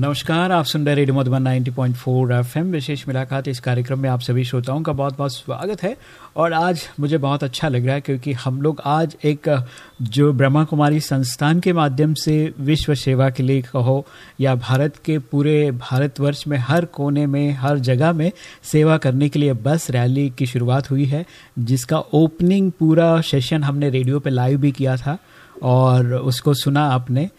नमस्कार, आप सुन रहे रेडियो मधुबन 90.4 एफएम। विशेष मुलाकात इस कार्यक्रम में आप सभी श्रोताओं का बहुत बहुत स्वागत है। और आज मुझे बहुत अच्छा लग रहा है क्योंकि हम लोग आज एक, जो ब्रह्मा कुमारी संस्थान के माध्यम से विश्व सेवा के लिए कहो, या भारत के पूरे भारतवर्ष में हर कोने में, हर जगह में सेवा करने के लिए बस रैली की शुरुआत हुई है, जिसका ओपनिंग पूरा सेशन हमने रेडियो पर लाइव भी किया था, और उसको सुना आपने।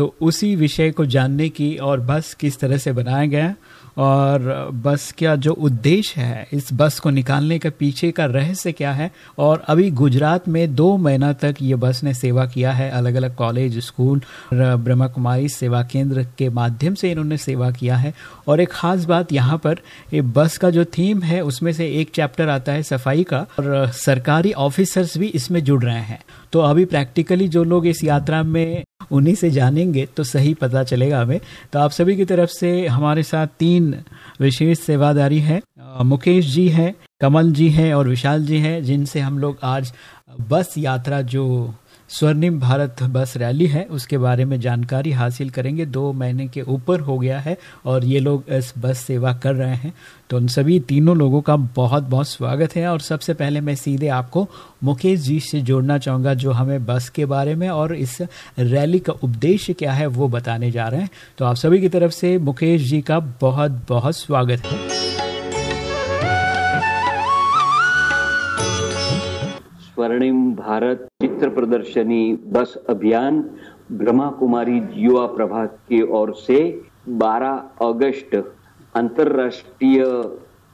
तो उसी विषय को जानने की और बस किस तरह से बनाया गया और बस का जो उद्देश्य है, इस बस को निकालने के पीछे का रहस्य क्या है? और अभी गुजरात में दो महीना तक ये बस ने सेवा किया है अलग अलग कॉलेज, स्कूल ब्रह्मा कुमारी सेवा केंद्र के माध्यम से इन्होंने सेवा किया है। और एक खास बात यहाँ पर, ये बस का जो थीम है, उसमें से एक चैप्टर आता है सफ़ाई का और सरकारी ऑफिसर्स भी इसमें जुड़ रहे हैं। तो अभी प्रैक्टिकली जो लोग इस यात्रा में उन्हीं से जानेंगे तो सही पता चलेगा हमें। तो आप सभी की तरफ़ से हमारे साथ तीन विशेष सेवादारी हैं। मुकेश जी हैं, कमल जी हैं और विशाल जी हैं, जिनसे हम लोग आज बस यात्रा जो स्वर्णिम भारत बस रैली है। उसके बारे में जानकारी हासिल करेंगे। दो महीने के ऊपर हो गया है और ये लोग इस बस सेवा कर रहे हैं। तो उन सभी तीनों लोगों का बहुत बहुत स्वागत है और सबसे पहले मैं सीधे आपको मुकेश जी से जोड़ना चाहूँगा, जो हमें बस के बारे में और इस रैली का उद्देश्य क्या है वो बताने जा रहे हैं। तो आप सभी की तरफ़ से मुकेश जी का बहुत बहुत स्वागत है। स्वर्णिम भारत चित्र प्रदर्शनी बस अभियान ब्रह्मा कुमारी युवा प्रभाग की ओर से 12 अगस्त अंतरराष्ट्रीय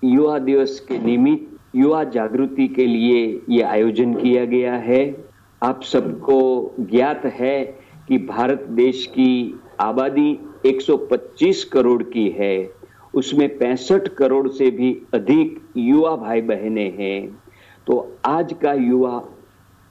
युवा दिवस के निमित्त युवा जागृति के लिए ये आयोजन किया गया है। आप सबको ज्ञात है कि भारत देश की आबादी 125 करोड़ की है। उसमें पैंसठ करोड़ से भी अधिक युवा भाई बहनें हैं। तो आज का युवा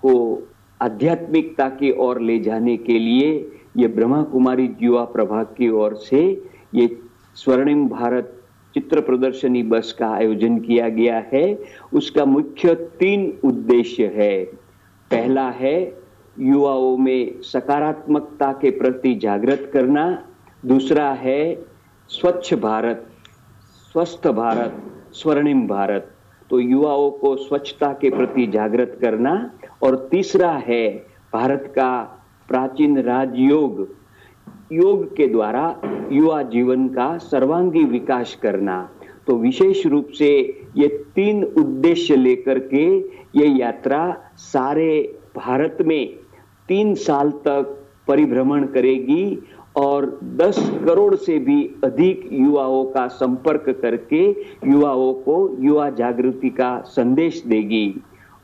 को आध्यात्मिकता की ओर ले जाने के लिए ये ब्रह्मा कुमारी युवा प्रभाग की ओर से ये स्वर्णिम भारत चित्र प्रदर्शनी बस का आयोजन किया गया है। उसका मुख्य तीन उद्देश्य है। पहला है युवाओं में सकारात्मकता के प्रति जागृत करना। दूसरा है स्वच्छ भारत, स्वस्थ भारत, स्वर्णिम भारत। तो युवाओं को स्वच्छता के प्रति जागृत करना। और तीसरा है भारत का प्राचीन राजयोग। योग के द्वारा युवा जीवन का सर्वांगी विकास करना। तो विशेष रूप से ये तीन उद्देश्य लेकर के ये यात्रा सारे भारत में तीन साल तक परिभ्रमण करेगी। और 10 करोड़ से भी अधिक युवाओं का संपर्क करके युवाओं को युवा जागृति का संदेश देगी।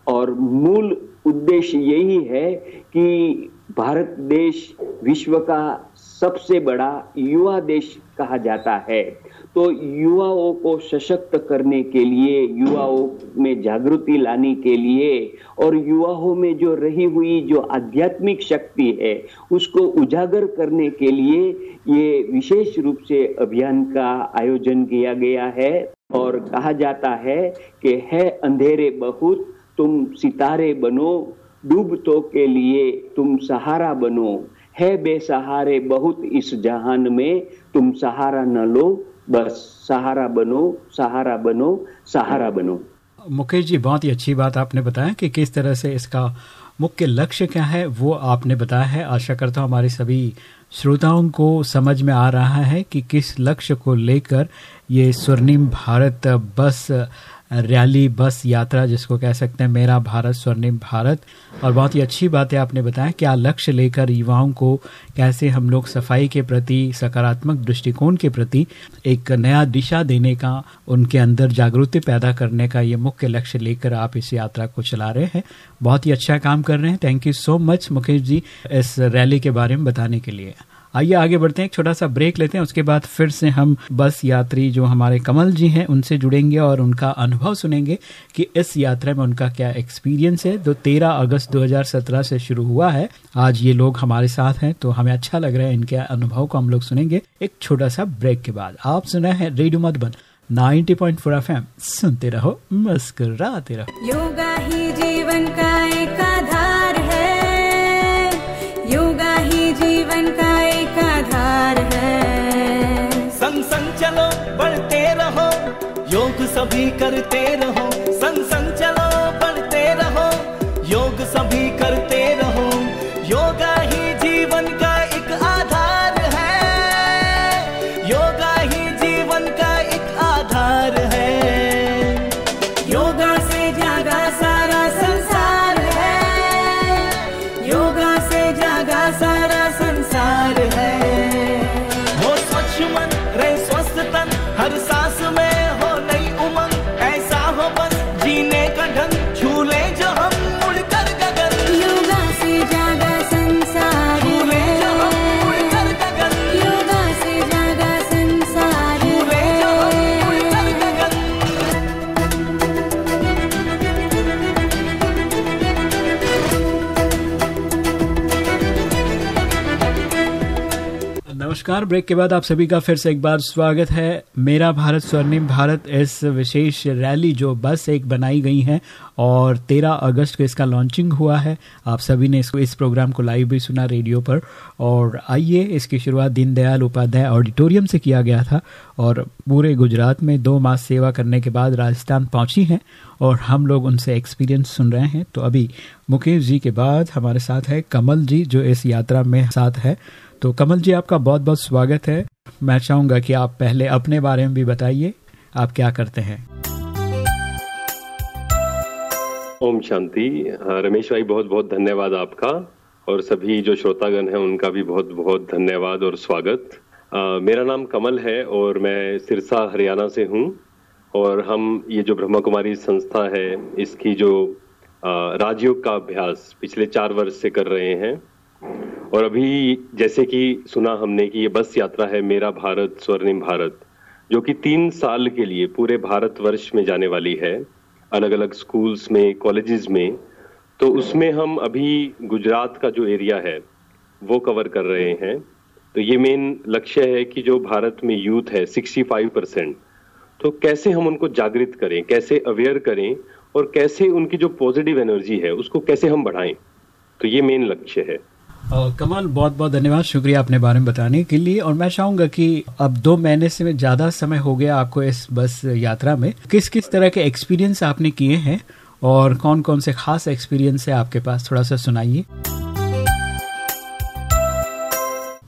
और मूल उद्देश्य यही है कि भारत देश विश्व का सबसे बड़ा युवा देश कहा जाता है। तो युवाओं को सशक्त करने के लिए, युवाओं में जागृति लाने के लिए और युवाओं में जो रही हुई जो आध्यात्मिक शक्ति है, उसको उजागर करने के लिए ये विशेष रूप से अभियान का आयोजन किया गया है और कहा जाता है कि है अंधेरे बहुत, तुम सितारे बनो डूबतों के लिए तुम सहारा बनो। है बेसहारे बहुत इस जहान में। तुम सहारा न लो, बस सहारा बनो सहारा बनो सहारा बनो। मुकेश जी, बहुत ही अच्छी बात आपने बताया कि किस तरह से इसका मुख्य लक्ष्य क्या है, वो आपने बताया है। आशा करता हूँ हमारे सभी श्रोताओं को समझ में आ रहा है कि किस लक्ष्य को लेकर ये स्वर्णिम भारत बस रैली, बस, यात्रा जिसको कह सकते हैं, मेरा भारत, स्वर्णिम भारत। और बहुत ही अच्छी बात है आपने बताया, क्या लक्ष्य लेकर युवाओं को कैसे हम लोग सफ़ाई के प्रति, सकारात्मक दृष्टिकोण के प्रति एक नया दिशा देने का, उनके अंदर जागृति पैदा करने का ये मुख्य लक्ष्य लेकर आप इस यात्रा को चला रहे हैं। बहुत ही अच्छा काम कर रहे हैं। Thank you so much Mukesh ji, इस रैली के बारे में बताने के लिए। आइए आगे बढ़ते हैं, एक छोटा सा ब्रेक लेते हैं, उसके बाद फिर से हम बस यात्री जो हमारे कमल जी हैं, उनसे जुड़ेंगे और उनका अनुभव सुनेंगे कि इस यात्रा में उनका क्या एक्सपीरियंस है। तो 13 अगस्त 2017 से शुरू हुआ है। आज ये लोग हमारे साथ हैं तो हमें अच्छा लग रहा है इनके अनुभव को हम लोग सुनेंगे एक छोटा सा ब्रेक के बाद। आप सुना है रेडियो मधुबन 90.4 एफएम सुनते रहो, मुस्कुराते रहो। योगा ही जीवन का सभी करते रहो। नमस्कार। ब्रेक के बाद आप सभी का फिर से एक बार स्वागत है। मेरा भारत स्वर्णिम भारत इस विशेष रैली जो बस एक बनाई गई है और 13 अगस्त को इसका लॉन्चिंग हुआ है। आप सभी ने इसको इस प्रोग्राम को लाइव भी सुना रेडियो पर। और आइए इसकी शुरुआत दीनदयाल उपाध्याय ऑडिटोरियम से किया गया था और पूरे गुजरात में दो मास सेवा करने के बाद राजस्थान पहुँची हैं और हम लोग उनसे एक्सपीरियंस सुन रहे हैं। तो अभी मुकेश जी के बाद हमारे साथ है कमल जी जो इस यात्रा में साथ है। तो कमल जी आपका बहुत बहुत स्वागत है। मैं चाहूँगा कि आप पहले अपने बारे में भी बताइए आप क्या करते हैं? ओम शांति। हाँ, रमेश भाई बहुत बहुत धन्यवाद आपका और सभी जो श्रोतागण हैं उनका भी बहुत बहुत धन्यवाद और स्वागत। अ, मेरा नाम कमल है और मैं सिरसा हरियाणा से हूँ और हम ये जो ब्रह्मा कुमारी संस्था है इसकी जो राजयोग का अभ्यास पिछले चार वर्ष से कर रहे हैं। और अभी जैसे कि सुना हमने कि ये बस यात्रा है मेरा भारत, स्वर्णिम भारत, जो कि तीन साल के लिए पूरे भारत वर्ष में जाने वाली है अलग अलग स्कूल्स में, कॉलेजेस में। तो उसमें हम अभी गुजरात का जो एरिया है, वो कवर कर रहे हैं। तो ये मेन लक्ष्य है कि जो भारत में यूथ है 65 परसेंट तो कैसे हम उनको जागृत करें, कैसे अवेयर करें और कैसे उनकी जो पॉजिटिव एनर्जी है, उसको कैसे हम बढ़ाएँ? तो ये मेन लक्ष्य है। कमल बहुत बहुत धन्यवाद। शुक्रिया अपने बारे में बताने के लिए। और मैं चाहूँगा कि अब दो महीने से ज़्यादा समय हो गया आपको इस बस यात्रा में। किस किस तरह के एक्सपीरियंस आपने किए हैं? और कौन कौन से खास एक्सपीरियंस है आपके पास? थोड़ा सा सुनाइए।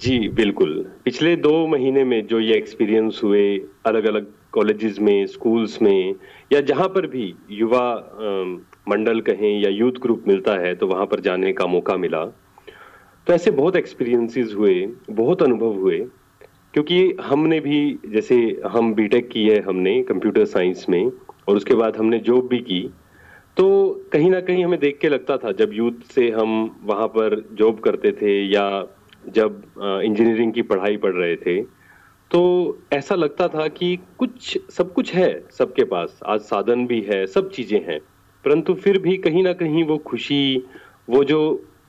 जी, बिल्कुल। पिछले दो महीने में जो ये एक्सपीरियंस हुए अलग अलग कॉलेजेस में स्कूल्स में, या जहाँ पर भी युवा मंडल कहें या यूथ ग्रुप मिलता है तो वहाँ पर जाने का मौका मिला। तो ऐसे बहुत एक्सपीरियंसेस हुए, बहुत अनुभव हुए, क्योंकि हमने भी, जैसे हम बीटेक की है हमने कंप्यूटर साइंस में, और उसके बाद हमने जॉब भी की तो कहीं ना कहीं हमें देख के लगता था, जब यूथ से हम वहाँ पर जॉब करते थे, या जब इंजीनियरिंग की पढ़ाई पढ़ रहे थे तो ऐसा लगता था कि कुछ, सब कुछ है सबके पास, आज साधन भी है, सब चीज़ें हैं, परंतु फिर भी कहीं ना कहीं वो खुशी, वो जो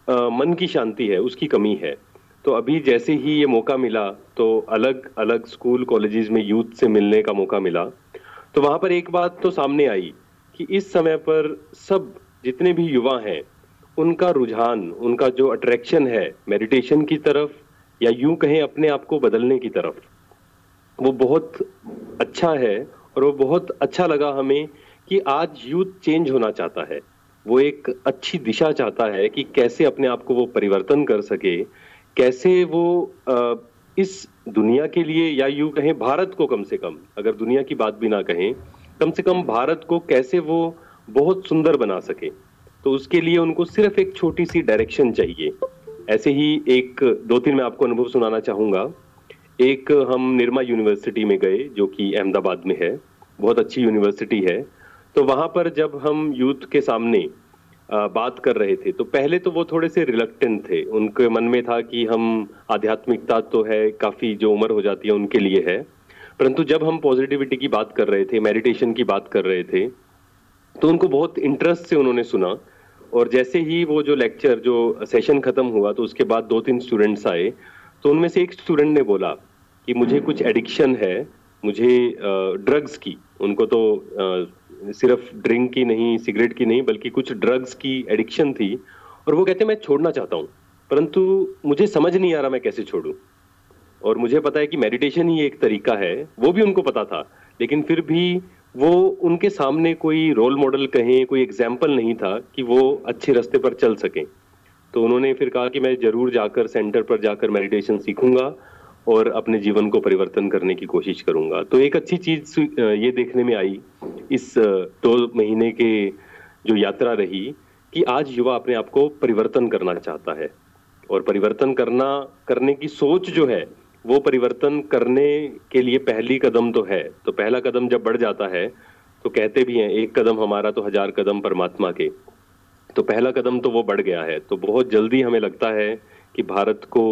मन की शांति है, उसकी कमी है। तो अभी जैसे ही ये मौका मिला तो अलग अलग स्कूल कॉलेजेस में यूथ से मिलने का मौका मिला। तो वहाँ पर एक बात तो सामने आई कि इस समय पर सब जितने भी युवा हैं, उनका रुझान, उनका जो अट्रैक्शन है मेडिटेशन की तरफ़ या यूँ कहें अपने आप को बदलने की तरफ़, वो बहुत अच्छा है और वो बहुत अच्छा लगा हमें कि आज यूथ चेंज होना चाहता है। वो एक अच्छी दिशा चाहता है कि कैसे अपने आप को वो परिवर्तन कर सके, कैसे वो इस दुनिया के लिए या यूँ कहें भारत को कम से कम, अगर दुनिया की बात भी ना कहें, कम से कम भारत को कैसे वो बहुत सुंदर बना सके। तो उसके लिए उनको सिर्फ़ एक छोटी सी डायरेक्शन चाहिए। ऐसे ही एक, दो तीन मैं आपको अनुभव सुनाना चाहूँगा। एक हम निर्मा यूनिवर्सिटी में गए, जो कि अहमदाबाद में है। बहुत अच्छी यूनिवर्सिटी है। तो वहाँ पर जब हम यूथ के सामने बात कर रहे थे तो पहले तो वो थोड़े से रिलक्टेंट थे। उनके मन में था कि हम, आध्यात्मिकता तो है, काफ़ी जो उम्र हो जाती है उनके लिए है। परंतु जब हम पॉजिटिविटी की बात कर रहे थे मेडिटेशन की बात कर रहे थे तो उनको बहुत इंटरेस्ट से उन्होंने सुना। और जैसे ही वो जो लेक्चर जो सेशन खत्म हुआ तो उसके बाद दो तीन स्टूडेंट्स आए तो उनमें से एक स्टूडेंट ने बोला कि मुझे कुछ एडिक्शन है, मुझे ड्रग्स की। उनको तो सिर्फ़ ड्रिंक की नहीं, सिगरेट की नहीं, बल्कि कुछ ड्रग्स की एडिक्शन थी और वो कहते मैं छोड़ना चाहता हूँ। परंतु मुझे समझ नहीं आ रहा मैं कैसे छोड़ूं। और मुझे पता है कि मेडिटेशन ही एक तरीका है, वो भी उनको पता था, लेकिन फिर भी वो उनके सामने कोई रोल मॉडल कहें, कोई एग्ज़ाम्पल नहीं था कि वो अच्छे रास्ते पर चल सकें। तो उन्होंने फिर कहा कि मैं ज़रूर जाकर सेंटर पर जाकर मेडिटेशन सीखूँगा और अपने जीवन को परिवर्तन करने की कोशिश करूँगा। तो एक अच्छी चीज़ ये देखने में आई इस दो महीने के जो यात्रा रही कि आज युवा अपने आप को परिवर्तन करना चाहता है। और परिवर्तन करना, करने की सोच जो है, वो परिवर्तन करने के लिए पहली कदम तो है। तो पहला कदम जब बढ़ जाता है तो कहते भी हैं, एक कदम हमारा तो हज़ार कदम परमात्मा के। तो पहला कदम तो वो बढ़ गया है। तो बहुत जल्दी हमें लगता है कि भारत को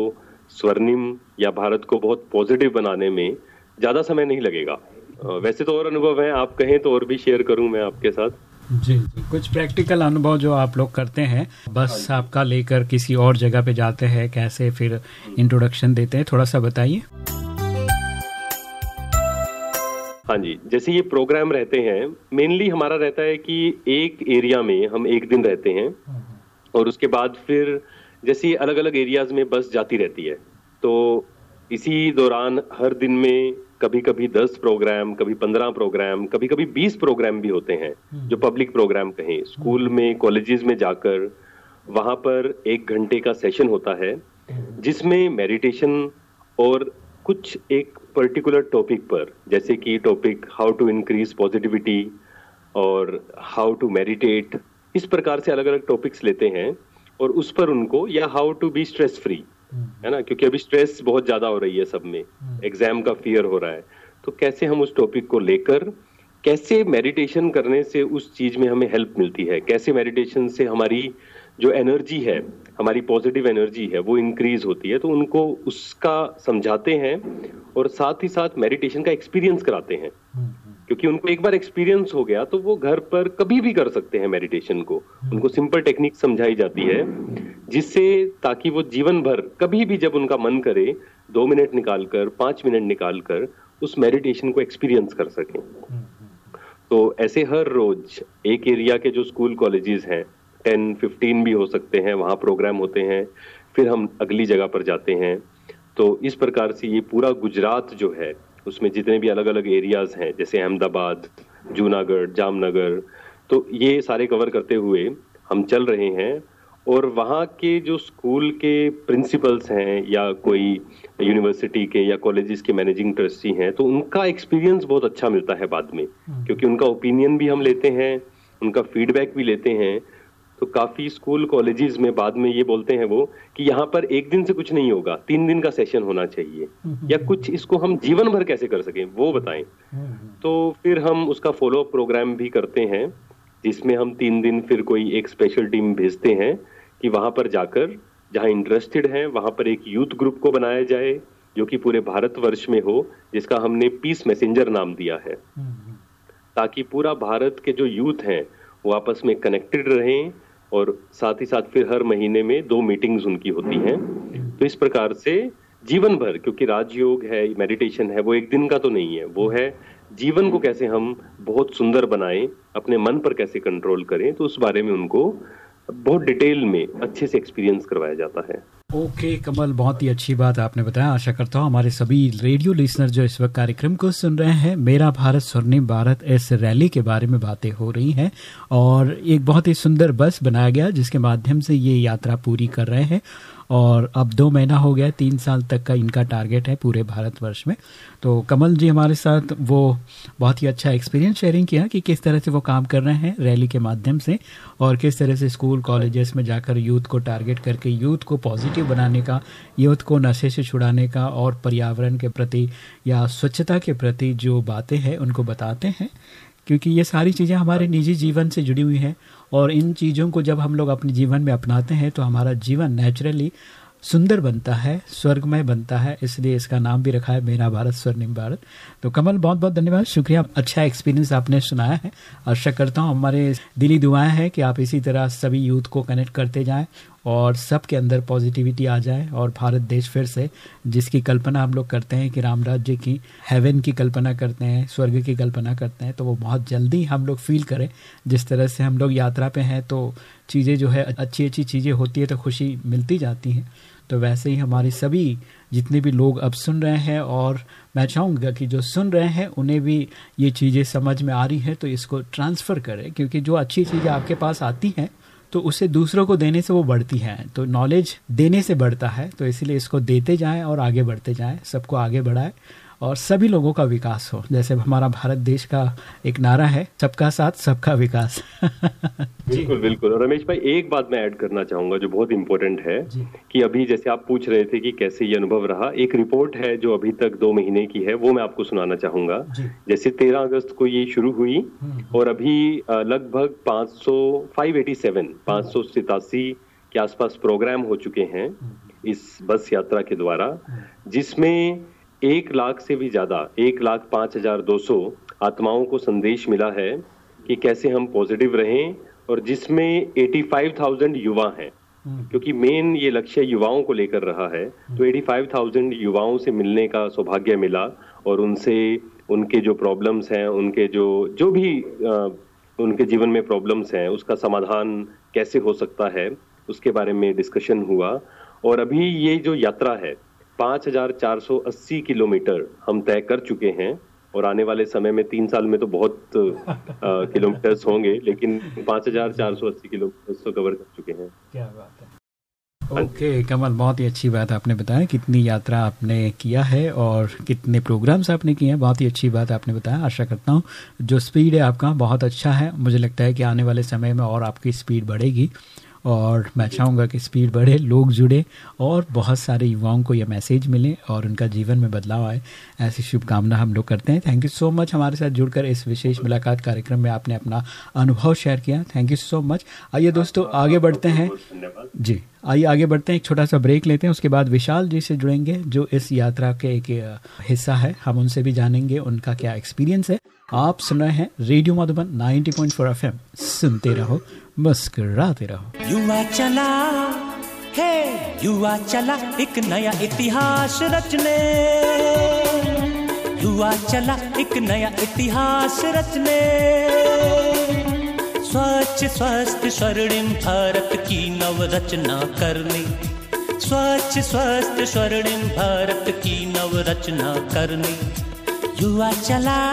स्वर्णिम या भारत को बहुत पॉजिटिव बनाने में ज़्यादा समय नहीं लगेगा। वैसे तो और अनुभव है आप कहें तो और भी शेयर करूँ मैं आपके साथ। जी जी। कुछ प्रैक्टिकल अनुभव जो आप लोग करते हैं बस आपका लेकर किसी और जगह पे जाते हैं कैसे फिर इंट्रोडक्शन देते हैं थोड़ा सा बताइए। हाँ जी जैसे ये प्रोग्राम रहते हैं मेनली हमारा रहता है कि एक एरिया में हम एक दिन रहते हैं। और उसके बाद फिर जैसे अलग अलग एरियाज़ में बस जाती रहती है। तो इसी दौरान हर दिन में कभी कभी दस प्रोग्राम कभी पंद्रह प्रोग्राम कभी कभी बीस प्रोग्राम भी होते हैं जो पब्लिक प्रोग्राम कहें। स्कूल में कॉलेजेस में जाकर वहाँ पर एक घंटे का सेशन होता है जिसमें मेडिटेशन और कुछ एक पर्टिकुलर टॉपिक पर जैसे कि topic how to increase positivity और हाउ टू मेडिटेट इस प्रकार से अलग अलग टॉपिक्स लेते हैं। और उस पर उनको या how to be stress free है ना? क्योंकि अभी स्ट्रेस बहुत ज़्यादा हो रही है सब में। एग्ज़ाम का फियर हो रहा है। तो कैसे हम उस टॉपिक को लेकर कैसे मेडिटेशन करने से उस चीज़ में हमें हेल्प मिलती है? कैसे मेडिटेशन से हमारी जो एनर्जी है हमारी पॉजिटिव एनर्जी है वो इंक्रीज होती है? तो उनको उसका समझाते हैं और साथ ही साथ मेडिटेशन का एक्सपीरियंस कराते हैं। क्योंकि उनको एक बार एक्सपीरियंस हो गया तो वो घर पर कभी भी कर सकते हैं मेडिटेशन को। उनको सिंपल टेक्निक समझाई जाती है, जिससे ताकि वो जीवन भर कभी भी जब उनका मन करे, दो मिनट निकाल कर पाँच मिनट निकाल कर उस मेडिटेशन को एक्सपीरियंस कर सकें। तो ऐसे हर रोज एक एरिया के जो स्कूल कॉलेजेस हैं टेन फिफ्टीन भी हो सकते हैं, वहाँ प्रोग्राम होते हैं, फिर हम अगली जगह पर जाते हैं। तो इस प्रकार से ये पूरा गुजरात जो है उसमें जितने भी अलग अलग एरियाज़ हैं जैसे अहमदाबाद जूनागढ़ जामनगर तो ये सारे कवर करते हुए हम चल रहे हैं और वहाँ के जो स्कूल के प्रिंसिपल्स हैं या कोई यूनिवर्सिटी के या कॉलेजेस के मैनेजिंग ट्रस्टी हैं तो उनका एक्सपीरियंस बहुत अच्छा मिलता है बाद में क्योंकि उनका ओपिनियन भी हम लेते हैं उनका फीडबैक भी लेते हैं तो काफ़ी स्कूल कॉलेजेस में बाद में ये बोलते हैं वो कि यहाँ पर एक दिन से कुछ नहीं होगा तीन दिन का सेशन होना चाहिए। या कुछ इसको हम जीवन भर कैसे कर सकें वो बताएँ। तो फिर हम उसका फॉलो अप प्रोग्राम भी करते हैं जिसमें हम तीन दिन फिर कोई एक स्पेशल टीम भेजते हैं कि वहाँ पर जाकर जहाँ इंटरेस्टेड हैं वहाँ पर एक यूथ ग्रुप को बनाया जाए जो कि पूरे भारतवर्ष में हो जिसका हमने पीस मैसेंजर नाम दिया है। ताकि पूरा भारत के जो यूथ हैं वो आपस में कनेक्टेड रहें और साथ ही साथ फिर हर महीने में दो मीटिंग्स उनकी होती हैं। तो इस प्रकार से जीवन भर, क्योंकि राजयोग है मेडिटेशन है, वो एक दिन का तो नहीं है, वो है जीवन को कैसे हम बहुत सुंदर बनाएँ, अपने मन पर कैसे कंट्रोल करें तो उस बारे में उनको बहुत डिटेल में अच्छे से एक्सपीरियंस करवाया जाता है। ओके okay, कमल बहुत ही अच्छी बात आपने बताया। आशा करता हूँ हमारे सभी रेडियो लिसनर जो इस वक्त कार्यक्रम को सुन रहे हैं मेरा भारत स्वर्णिम भारत इस रैली के बारे में बातें हो रही हैं और एक बहुत ही सुंदर बस बनाया गया जिसके माध्यम से ये यात्रा पूरी कर रहे हैं। और अब दो महीना हो गया, तीन साल तक का इनका टारगेट है पूरे भारतवर्ष में। तो कमल जी हमारे साथ वो बहुत ही अच्छा एक्सपीरियंस शेयरिंग किया कि किस तरह से वो काम कर रहे हैं रैली के माध्यम से और किस तरह से स्कूल कॉलेजेस में जाकर यूथ को टारगेट करके यूथ को पॉजिटिव बनाने का यूथ को नशे से छुड़ाने का और पर्यावरण के प्रति या स्वच्छता के प्रति जो बातें हैं उनको बताते हैं। क्योंकि ये सारी चीज़ें हमारे निजी जीवन से जुड़ी हुई हैं और इन चीज़ों को जब हम लोग अपने जीवन में अपनाते हैं तो हमारा जीवन नेचुरली सुंदर बनता है, स्वर्गमय बनता है, इसलिए इसका नाम भी रखा है, मेरा भारत, स्वर्णिम भारत। तो कमल बहुत बहुत धन्यवाद, शुक्रिया अच्छा एक्सपीरियंस आपने सुनाया है। आशा करता हूँ हमारे दिली दुआएँ हैं कि आप इसी तरह सभी यूथ को कनेक्ट करते जाएँ और सबके अंदर पॉजिटिविटी आ जाए और भारत देश फिर से, जिसकी कल्पना हम लोग करते हैं कि राम राज्य की हेवन की कल्पना करते हैं, स्वर्ग की कल्पना करते हैं तो वो बहुत जल्दी हम लोग फील करें। जिस तरह से हम लोग यात्रा पे हैं तो चीज़ें जो है अच्छी अच्छी चीज़ें होती है तो खुशी मिलती जाती हैं। तो वैसे ही हमारे सभी जितने भी लोग अब सुन रहे हैं, और मैं चाहूँगा कि जो सुन रहे हैं, उन्हें भी ये चीज़ें समझ में आ रही हैं तो इसको ट्रांसफ़र करें, क्योंकि जो अच्छी चीज़ें आपके पास आती हैं तो उसे दूसरों को देने से वो बढ़ती है। तो नॉलेज देने से बढ़ता है तो इसीलिए इसको देते जाएँ और आगे बढ़ते जाएँ, सबको आगे बढ़ाएँ। और सभी लोगों का विकास हो। जैसे हमारा भारत देश का एक नारा है सबका साथ सबका विकास। बिल्कुल बिल्कुल। और रमेश भाई एक बात मैं ऐड करना चाहूँगा जो बहुत इंपॉर्टेंट है कि अभी जैसे आप पूछ रहे थे कि कैसे ये अनुभव रहा एक रिपोर्ट है जो अभी तक दो महीने की है वो मैं आपको सुनाना चाहूँगा। जैसे तेरह अगस्त को ये शुरू हुई और अभी लगभग 500 587 587 के आसपास प्रोग्राम हो चुके हैं इस बस यात्रा के द्वारा जिसमें एक लाख से भी ज़्यादा एक लाख पाँच हज़ार दो सौ आत्माओं को संदेश मिला है कि कैसे हम पॉजिटिव रहें और जिसमें 85,000 युवा हैं। क्योंकि मेन ये लक्ष्य युवाओं को लेकर रहा है। तो 85,000 युवाओं से मिलने का सौभाग्य मिला और उनसे उनके जो प्रॉब्लम्स हैं उनके जो जो भी अ, उनके जीवन में प्रॉब्लम्स हैं उसका समाधान कैसे हो सकता है उसके बारे में डिस्कशन हुआ। और अभी ये जो यात्रा है 5,480 किलोमीटर हम तय कर चुके हैं और आने वाले समय में तीन साल में तो बहुत किलोमीटर्स होंगे लेकिन 5,480 किलोमीटर तो कवर कर चुके हैं। क्या बात है। ओके okay, कमल बहुत ही अच्छी बात आपने बताया कितनी यात्रा आपने किया है और कितने प्रोग्राम्स आपने किए हैं बहुत ही अच्छी बात आपने बताया। आशा करता हूँ जो स्पीड है आपका बहुत अच्छा है। मुझे लगता है कि आने वाले समय में और आपकी स्पीड बढ़ेगी। और मैं चाहूँगा कि स्पीड बढ़े, लोग जुड़े और बहुत सारे युवाओं को यह मैसेज मिले और उनका जीवन में बदलाव आए। ऐसी शुभकामना हम लोग करते हैं। थैंक यू सो मच हमारे साथ जुड़कर इस विशेष मुलाकात कार्यक्रम में आपने अपना अनुभव शेयर किया। थैंक यू सो मच आइए दोस्तों, आगे बढ़ते हैं। जी, आइए आगे बढ़ते हैं। एक छोटा सा ब्रेक लेते हैं। उसके बाद विशाल जी से जुड़ेंगे, जो इस यात्रा के एक हिस्सा है। हम उनसे भी जानेंगे उनका क्या एक्सपीरियंस है। आप सुन रहे हैं रेडियो मधुबन 90.4 एफएम सुनते रहो। मुस्कुराते रहो। युवा चला, है युवा चला, एक नया इतिहास रचने। युवा चला, एक नया इतिहास रचने। स्वच्छ, स्वस्थ, स्वर्णिम भारत की नव रचना करने। स्वच्छ, स्वस्थ, स्वर्णिम भारत की नव रचना करने। युवा चला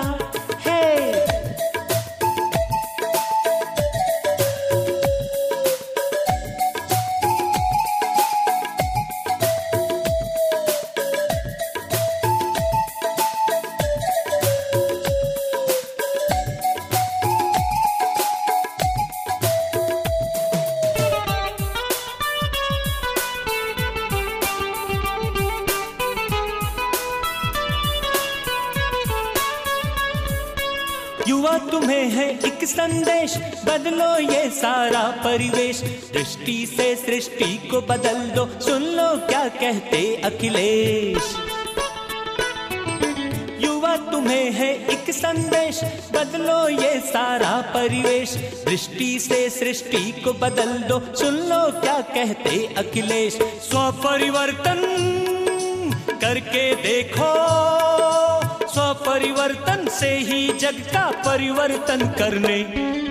बदलो ये सारा परिवेश। दृष्टि से सृष्टि को बदल दो। सुन लो क्या कहते अखिलेश। युवा तुम्हें है एक संदेश। बदलो ये सारा परिवेश। दृष्टि से सृष्टि को बदल दो। सुन लो क्या कहते अखिलेश। स्व परिवर्तन करके देखो। स्व परिवर्तन से ही जग का परिवर्तन करने।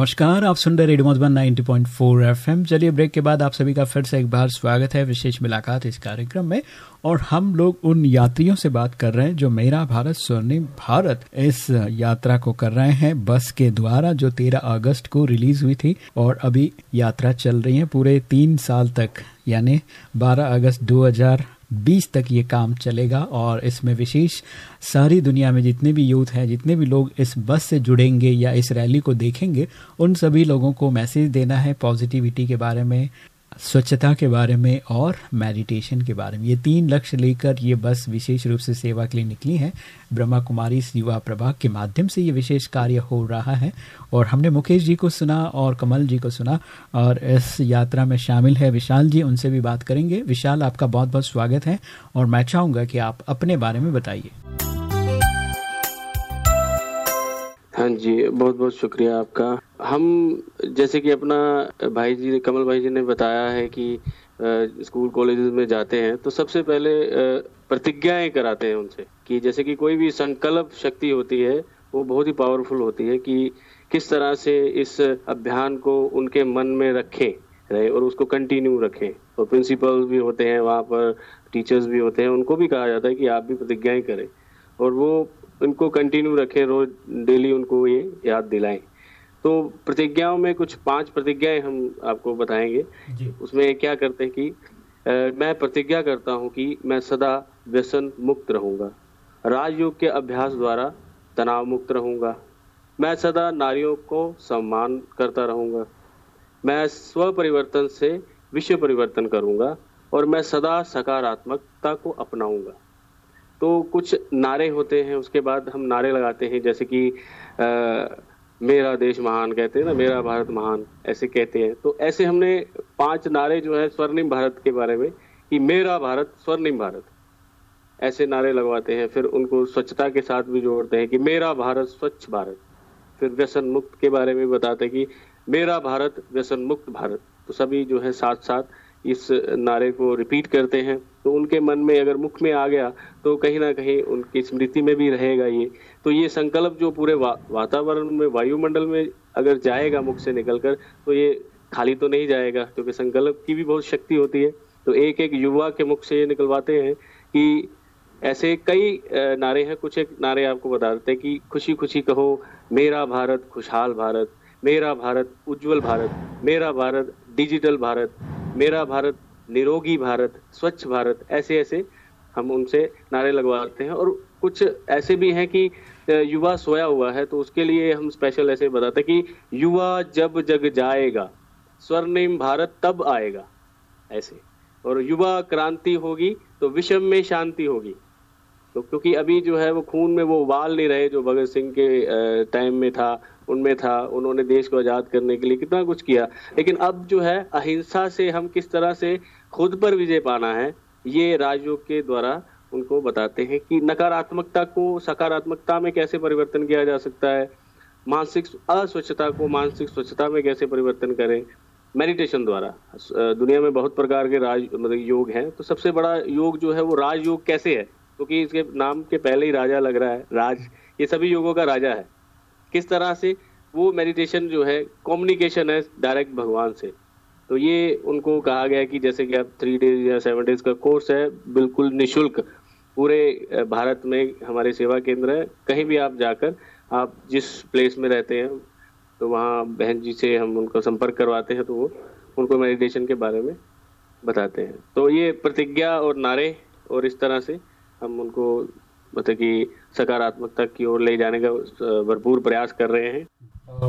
नमस्कार, आप सुन रहे रेडियो मधुबन 90.4 एफएम। चलिए ब्रेक के बाद आप सभी का फिर से एक बार स्वागत है विशेष मुलाकात इस कार्यक्रम में। और हम लोग उन यात्रियों से बात कर रहे हैं जो मेरा भारत स्वर्णिम भारत इस यात्रा को कर रहे हैं बस के द्वारा, जो 13 अगस्त को रिलीज़ हुई थी और अभी यात्रा चल रही है पूरे तीन साल तक, यानी 12 अगस्त 2000 बीस तक ये काम चलेगा और इसमें विशेष सारी दुनिया में जितने भी यूथ हैं, जितने भी लोग इस बस से जुड़ेंगे या इस रैली को देखेंगे, उन सभी लोगों को मैसेज देना है पॉजिटिविटी के बारे में। स्वच्छता के बारे में और मेडिटेशन के बारे में। ये तीन लक्ष्य लेकर ये बस विशेष रूप से सेवा के लिए निकली है। ब्रह्मा कुमारी युवा प्रभाग के माध्यम से ये विशेष कार्य हो रहा है और हमने मुकेश जी को सुना और कमल जी को सुना और इस यात्रा में शामिल है विशाल जी, उनसे भी बात करेंगे। विशाल, आपका बहुत बहुत स्वागत है और मैं चाहूँगा कि आप अपने बारे में बताइए। हाँ जी बहुत बहुत शुक्रिया आपका। हम, जैसे कि अपना भाई जी कमल भाई जी ने बताया है कि स्कूल कॉलेजेस में जाते हैं तो सबसे पहले प्रतिज्ञाएँ कराते हैं उनसे कि जैसे कि कोई भी संकल्प शक्ति होती है, वो बहुत ही पावरफुल होती है कि किस तरह से इस अभियान को उनके मन में रखें, रहे, और उसको कंटिन्यू रखें। और प्रिंसिपल भी होते हैं, वहाँ पर टीचर्स भी होते हैं, उनको भी कहा जाता है कि आप भी प्रतिज्ञाएँ करें। और वो उनको कंटिन्यू रखें रोज डेली उनको ये याद दिलाएँ। तो प्रतिज्ञाओं में कुछ पाँच प्रतिज्ञाएँ हम आपको बताएँगे। उसमें क्या करते हैं कि आ, मैं प्रतिज्ञा करता हूँ कि मैं सदा व्यसन मुक्त रहूँगा। राजयोग के अभ्यास द्वारा तनाव मुक्त रहूँगा। मैं सदा नारियों को सम्मान करता रहूँगा। मैं स्व परिवर्तन से विश्व परिवर्तन करूँगा और मैं सदा सकारात्मकता को अपनाऊँगा। तो कुछ नारे होते हैं उसके बाद हम नारे लगाते हैं जैसे कि आ, मेरा देश महान कहते हैं ना मेरा भारत महान ऐसे कहते हैं। तो ऐसे हमने पाँच नारे जो है स्वर्णिम भारत के बारे में कि मेरा भारत स्वर्णिम भारत। ऐसे नारे लगवाते हैं फिर उनको स्वच्छता के साथ भी जोड़ते हैं कि मेरा भारत स्वच्छ भारत। फिर व्यसन मुक्त के बारे में बताते हैं कि मेरा भारत व्यसन मुक्त भारत। तो सभी जो है साथ साथ इस नारे को रिपीट करते हैं तो उनके मन में अगर मुख में आ गया तो कहीं ना कहीं उनकी स्मृति में भी रहेगा ये। तो ये संकल्प जो पूरे वा, वातावरण में वायुमंडल में अगर जाएगा मुख से निकलकर तो ये खाली तो नहीं जाएगा क्योंकि संकल्प की भी बहुत शक्ति होती है। तो एक एक युवा के मुख से ये निकलवाते हैं कि ऐसे कई नारे हैं कुछ एक नारे आपको बता देते हैं कि खुशी खुशी कहो मेरा भारत खुशहाल भारत मेरा भारत उज्जवल भारत मेरा भारत डिजिटल भारत। मेरा भारत, निरोगी भारत, स्वच्छ भारत, ऐसे ऐसे हम उनसे नारे लगवाते हैं। और कुछ ऐसे भी हैं कि युवा सोया हुआ है तो उसके लिए हम स्पेशल ऐसे बताते कि युवा जब जग जाएगा, स्वर्णिम भारत तब आएगा, ऐसे। और युवा क्रांति होगी तो विषम में शांति होगी। तो क्योंकि अभी जो है वो खून में वो वाल नहीं रहे जो भगत सिंह के टाइम में था, उनमें था, उन्होंने देश को आज़ाद करने के लिए कितना कुछ किया। लेकिन अब जो है अहिंसा से हम किस तरह से खुद पर विजय पाना है, ये राजयोग के द्वारा उनको बताते हैं कि नकारात्मकता को, सकारात्मकता में कैसे परिवर्तन किया जा सकता है, मानसिक अस्वच्छता को मानसिक स्वच्छता में कैसे परिवर्तन करें मेडिटेशन द्वारा। दुनिया में बहुत प्रकार के राज मतलब योग हैं तो सबसे बड़ा योग जो है वो राजयोग कैसे है? क्योंकि इसके नाम के पहले ही राजा लग रहा है, राज, ये सभी योगों का राजा है। किस तरह से वो मेडिटेशन जो है कम्युनिकेशन है डायरेक्ट भगवान से। तो ये उनको कहा गया कि जैसे कि आप थ्री डेज़ या सेवन डेज़ का कोर्स है, बिल्कुल निशुल्क। पूरे भारत में हमारे सेवा केंद्र है, कहीं भी आप जाकर, आप जिस प्लेस में रहते हैं तो वहाँ बहन जी से हम उनका संपर्क करवाते हैं तो वो उनको मेडिटेशन के बारे में बताते हैं। तो ये प्रतिज्ञा और नारे और इस तरह से हम उनको मतलब कि सकारात्मकता की ओर ले जाने का भरपूर प्रयास कर रहे हैं।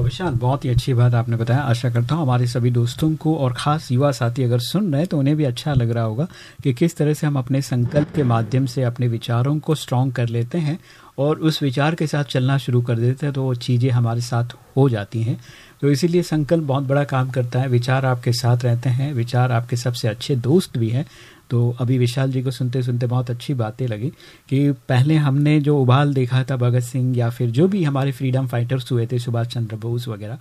विशाल बहुत ही अच्छी बात आपने बताया। आशा करता हूँ हमारे सभी दोस्तों को और खास युवा साथी अगर सुन रहे हैं तो उन्हें भी अच्छा लग रहा होगा कि किस तरह से हम अपने संकल्प के माध्यम से अपने विचारों को स्ट्रॉन्ग कर लेते हैं और उस विचार के साथ चलना शुरू कर देते हैं तो वो चीज़ें हमारे साथ हो जाती हैं। तो इसीलिए संकल्प बहुत बड़ा काम करता है। विचार आपके साथ रहते हैं। विचार आपके सबसे अच्छे दोस्त भी हैं। तो अभी विशाल जी को सुनते सुनते बहुत अच्छी बातें लगी कि पहले हमने जो उबाल देखा था भगत सिंह या फिर जो भी हमारे फ्रीडम फाइटर्स हुए थे, सुभाष चंद्र बोस वगैरह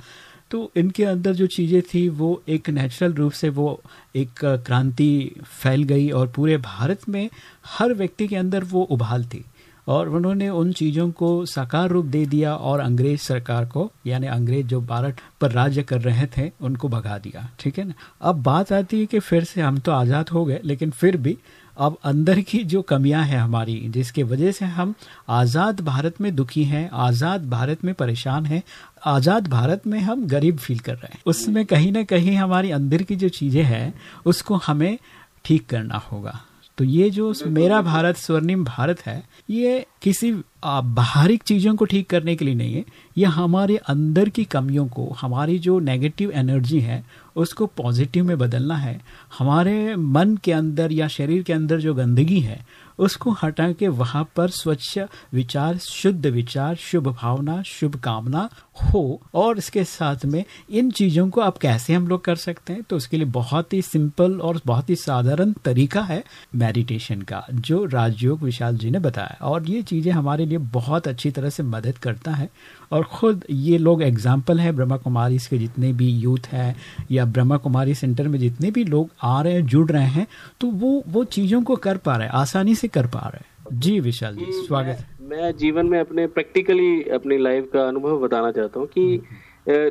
तो इनके अंदर जो चीज़ें थी, वो एक नेचुरल रूप से वो एक क्रांति फैल गई और पूरे भारत में हर व्यक्ति के अंदर वो उबाल थी। और उन्होंने उन चीज़ों को साकार रूप दे दिया और अंग्रेज़ सरकार को, यानी अंग्रेज़ जो भारत पर राज्य कर रहे थे, उनको भगा दिया। ठीक है ना? अब बात आती है कि फिर से हम तो आज़ाद हो गए, लेकिन फिर भी अब अंदर की जो कमियाँ हैं हमारी, जिसके वजह से हम आज़ाद भारत में दुखी हैं, आज़ाद भारत में परेशान हैं, आज़ाद भारत में हम गरीब फील कर रहे हैं। उसमें कहीं ना कहीं हमारी अंदर की जो चीज़ें हैं, उसको हमें ठीक करना होगा। तो ये जो मेरा भारत स्वर्णिम भारत है ये किसी बाहरी चीज़ों को ठीक करने के लिए नहीं है। ये हमारे अंदर की कमियों को हमारी जो नेगेटिव एनर्जी है उसको पॉजिटिव में बदलना है। हमारे मन के अंदर या शरीर के अंदर जो गंदगी है उसको हटा के वहाँ पर स्वच्छ विचार शुद्ध विचार शुभ भावना शुभ कामना हो और इसके साथ में इन चीज़ों को आप कैसे हम लोग कर सकते हैं तो उसके लिए बहुत ही सिंपल और बहुत ही साधारण तरीका है मेडिटेशन का जो राजयोग विशाल जी ने बताया। और ये चीज़ें हमारे लिए बहुत अच्छी तरह से मदद करता है। और ख़ुद ये लोग एग्ज़ाम्पल है ब्रह्मा कुमारी के जितने भी यूथ हैं या ब्रह्मा कुमारी सेंटर में जितने भी लोग आ रहे हैं जुड़ रहे हैं तो वो वो चीज़ों को कर पा रहे हैं आसानी से कर पा रहे हैं। जी विशाल जी स्वागत मैं, मैं जीवन में अपने प्रैक्टिकली अपनी लाइफ का अनुभव बताना चाहता हूँ कि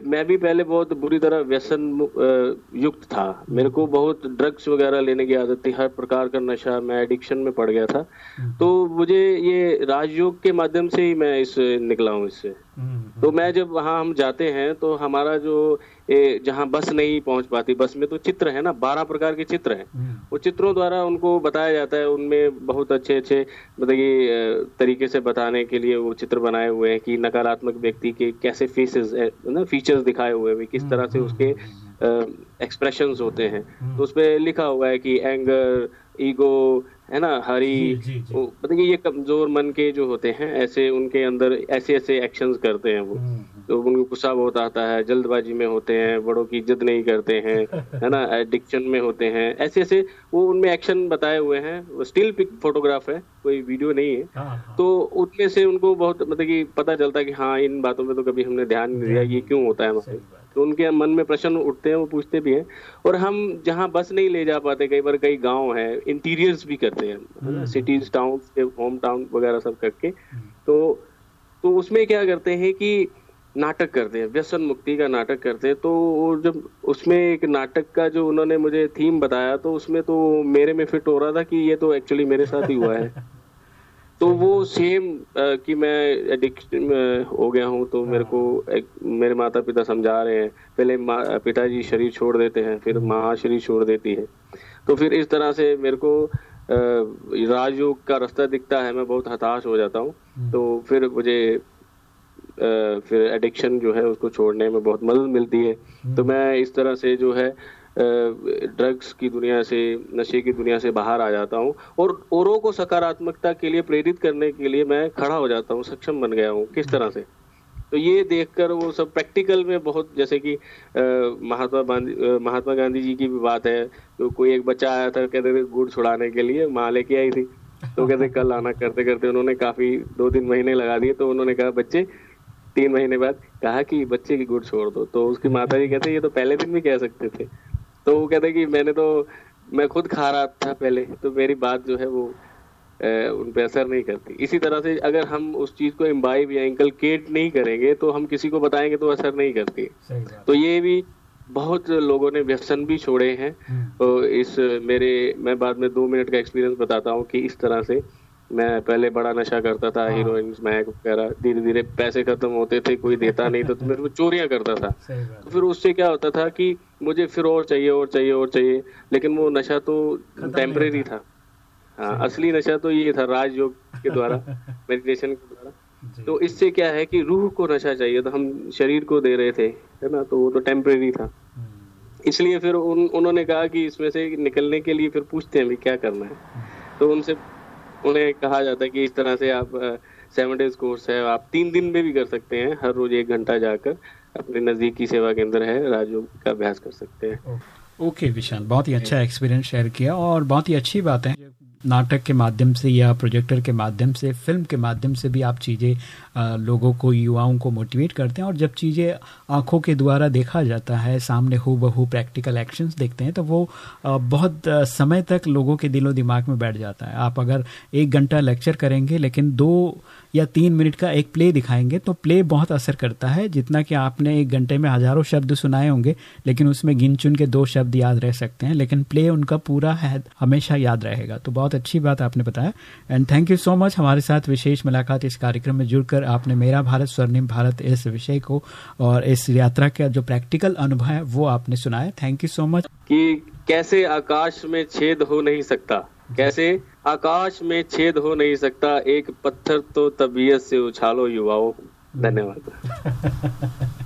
मैं भी पहले बहुत बुरी तरह व्यसन युक्त था। मेरे को बहुत ड्रग्स वगैरह लेने की आदत थी। हर प्रकार का नशा मैं एडिक्शन में पड़ गया था। तो मुझे ये राजयोग के माध्यम से ही मैं इस निकला हूँ इससे। तो मैं जब वहाँ हम जाते हैं तो हमारा जो जहाँ बस नहीं पहुँच पाती बस में तो चित्र है ना बारह प्रकार के चित्र हैं। वो चित्रों द्वारा उनको बताया जाता है उनमें बहुत अच्छे अच्छे मतलब कि तरीके से बताने के लिए वो चित्र बनाए हुए हैं कि नकारात्मक व्यक्ति के कैसे फेसेस ना फीचर्स दिखाए हुए हैं किस तरह से उसके एक्सप्रेशन होते हैं। तो उस पर लिखा हुआ है कि एंगर ईगो है ना हरी मतलब ये कमज़ोर मन के जो होते हैं ऐसे उनके अंदर ऐसे ऐसे एक्शंस करते हैं वो। तो उनको गुस्सा बहुत आता है जल्दबाजी में होते हैं बड़ों की इज़्ज़त नहीं करते हैं है ना एडिक्शन में होते हैं ऐसे ऐसे वो उनमें एक्शन बताए हुए हैं स्टिल पिक फोटोग्राफ है कोई वीडियो नहीं है। हाँ, हाँ। तो उनमें से उनको बहुत मतलब कि पता चलता है कि हाँ इन बातों में तो कभी हमने ध्यान नहीं दिया ये क्यों होता है हमारे तो उनके मन में प्रश्न उठते हैं वो पूछते भी हैं। और हम जहाँ बस नहीं ले जा पाते कई बार कई गाँव है इंटीरियर्स भी करते हैं सिटीज़ टाउन होम टाउन वगैरह सब करके। हम्म। तो तो उसमें क्या करते हैं कि नाटक करते हैं व्यसन मुक्ति का नाटक करते हैं तो जब उसमें एक नाटक का जो उन्होंने मुझे थीम बताया तो उसमें तो मेरे में फिट हो रहा था कि ये तो एक्चुअली मेरे साथ ही हुआ है। तो वो सेम कि मैं एडिक्शन हो गया हूँ तो मेरे को एक, मेरे माता पिता समझा रहे हैं। पहले पिताजी शरीर छोड़ देते हैं फिर माँ शरीर छोड़ देती है। तो फिर इस तरह से मेरे को राजयोग का रास्ता दिखता है मैं बहुत हताश हो जाता हूँ। हम्म। तो फिर मुझे फिर एडिक्शन जो है उसको छोड़ने में बहुत मदद मिलती है। हम्म। तो मैं इस तरह से जो है ड्रग्स की दुनिया से नशे की दुनिया से बाहर आ जाता हूँ और औरों को सकारात्मकता के लिए प्रेरित करने के लिए मैं खड़ा हो जाता हूँ सक्षम बन गया हूँ किस तरह से? तो ये देखकर वो सब प्रैक्टिकल में बहुत जैसे कि महात्मा गांधी महात्मा गांधी जी की भी बात है तो कोई एक बच्चा आया था कहते थे गुड़ छुड़ाने के लिए माँ लेके आई थी। तो कहते कल आना करते करते उन्होंने काफ़ी दो तीन महीने लगा दिए तो उन्होंने कहा बच्चे तीन महीने बाद कहा कि बच्चे की गुड़ छोड़ दो। तो उसकी माता जी कहते ये तो पहले दिन भी कह सकते थे। तो वो कहते कि मैंने तो मैं खुद खा रहा था पहले तो मेरी बात जो है वो उन पर असर नहीं करती। इसी तरह से अगर हम उस चीज़ को इम्बाइब या इंकलकेट नहीं करेंगे तो हम किसी को बताएँगे तो असर नहीं करती। तो ये भी बहुत लोगों ने व्यसन भी छोड़े हैं। हम्म। तो इस मेरे मैं बाद में दो मिनट का एक्सपीरियंस बताता हूँ कि इस तरह से मैं पहले बड़ा नशा करता था हीरोइन हाँ। मैक वगैरह धीरे धीरे पैसे खत्म होते थे कोई देता नहीं तो मेरे को चोरियाँ करता था। तो फिर उससे क्या होता था कि मुझे फिर और चाहिए और चाहिए और चाहिए लेकिन वो नशा तो टेम्परेरी था। हाँ असली नशा तो ये था राजयोग के द्वारा मेडिटेशन के द्वारा। तो इससे क्या है कि रूह को नशा चाहिए तो हम शरीर को दे रहे थे है ना तो वो तो टेम्परेरी था। हम्म। इसलिए फिर उन उन्होंने कहा कि इसमें से निकलने के लिए फिर पूछते हैं भी क्या करना है। तो उनसे उन्हें कहा जाता है कि इस तरह से आप सेवन डेज़ कोर्स है आप तीन दिन में भी कर सकते हैं हर रोज एक घंटा जाकर अपने नजदीकी सेवा केंद्र है राजयोग का अभ्यास कर सकते हैं। ओके okay, विशाल बहुत ही अच्छा एक्सपीरियंस शेयर किया और बहुत ही अच्छी बात। है नाटक के माध्यम से या प्रोजेक्टर के माध्यम से फ़िल्म के माध्यम से भी आप चीज़ें लोगों को, युवाओं को मोटिवेट करते हैं और जब चीज़ें आँखों के द्वारा देखा जाता है, सामने हो बहू प्रैक्टिकल एक्शंस देखते हैं तो वो बहुत समय तक लोगों के दिलो दिमाग में बैठ जाता है। आप अगर एक घंटा लेक्चर करेंगे, लेकिन दो या तीन मिनट का एक प्ले दिखाएँगे तो प्ले बहुत असर करता है, जितना कि आपने एक घंटे में हज़ारों शब्द सुनाए होंगे, लेकिन उसमें गिन चुन के दो शब्द याद रह सकते हैं, लेकिन प्ले उनका पूरा है, हमेशा याद रहेगा। तो बहुत अच्छी बात आपने बताया and thank you so much हमारे साथ विशेष मुलाकात इस कार्यक्रम में जुड़कर आपने मेरा भारत, स्वर्णिम भारत इस विषय को और इस यात्रा का जो प्रैक्टिकल अनुभव है, वो आपने सुनाया। थैंक यू सो मच कि कैसे आकाश में छेद हो नहीं सकता? कैसे? आकाश में छेद हो नहीं सकता, एक पत्थर तो तबीयत से उछालो युवाओं धन्यवाद।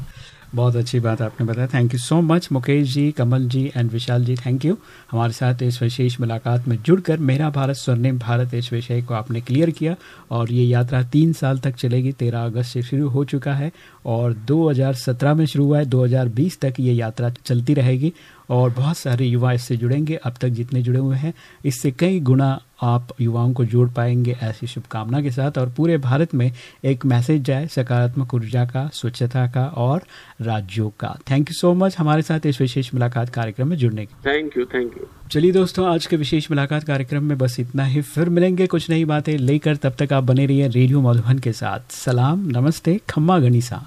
बहुत अच्छी बात आपने बताया। Thank you so much Mukesh ji, Kamal ji and Vishal ji thank you हमारे साथ इस विशेष मुलाकात में जुड़कर मेरा भारत स्वर्णिम भारत इस विषय को आपने क्लियर किया और ये यात्रा तीन साल तक चलेगी। तेरह अगस्त से शुरू हो चुका है और 2017 में शुरू हुआ है। 2020 तक ये यात्रा चलती रहेगी और बहुत सारे युवा इससे जुड़ेंगे। अब तक जितने जुड़े हुए हैं इससे कई गुना आप युवाओं को जोड़ पाएँगे ऐसी शुभकामना के साथ। और पूरे भारत में एक मैसेज जाए सकारात्मक ऊर्जा का स्वच्छता का और राज्यों का। थैंक यू सो मच हमारे साथ इस विशेष मुलाकात कार्यक्रम में जुड़ने की थैंक यू थैंक यू चलिए दोस्तों आज के विशेष मुलाकात कार्यक्रम में बस इतना ही। फिर मिलेंगे कुछ नई बातें लेकर। तब तक आप बने रहिए रेडियो मधुबन के साथ। सलाम नमस्ते खम्मा गनीसा।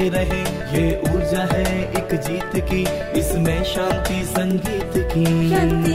रहे। ये ऊर्जा है एक जीत की इसमें शांति संगीत की।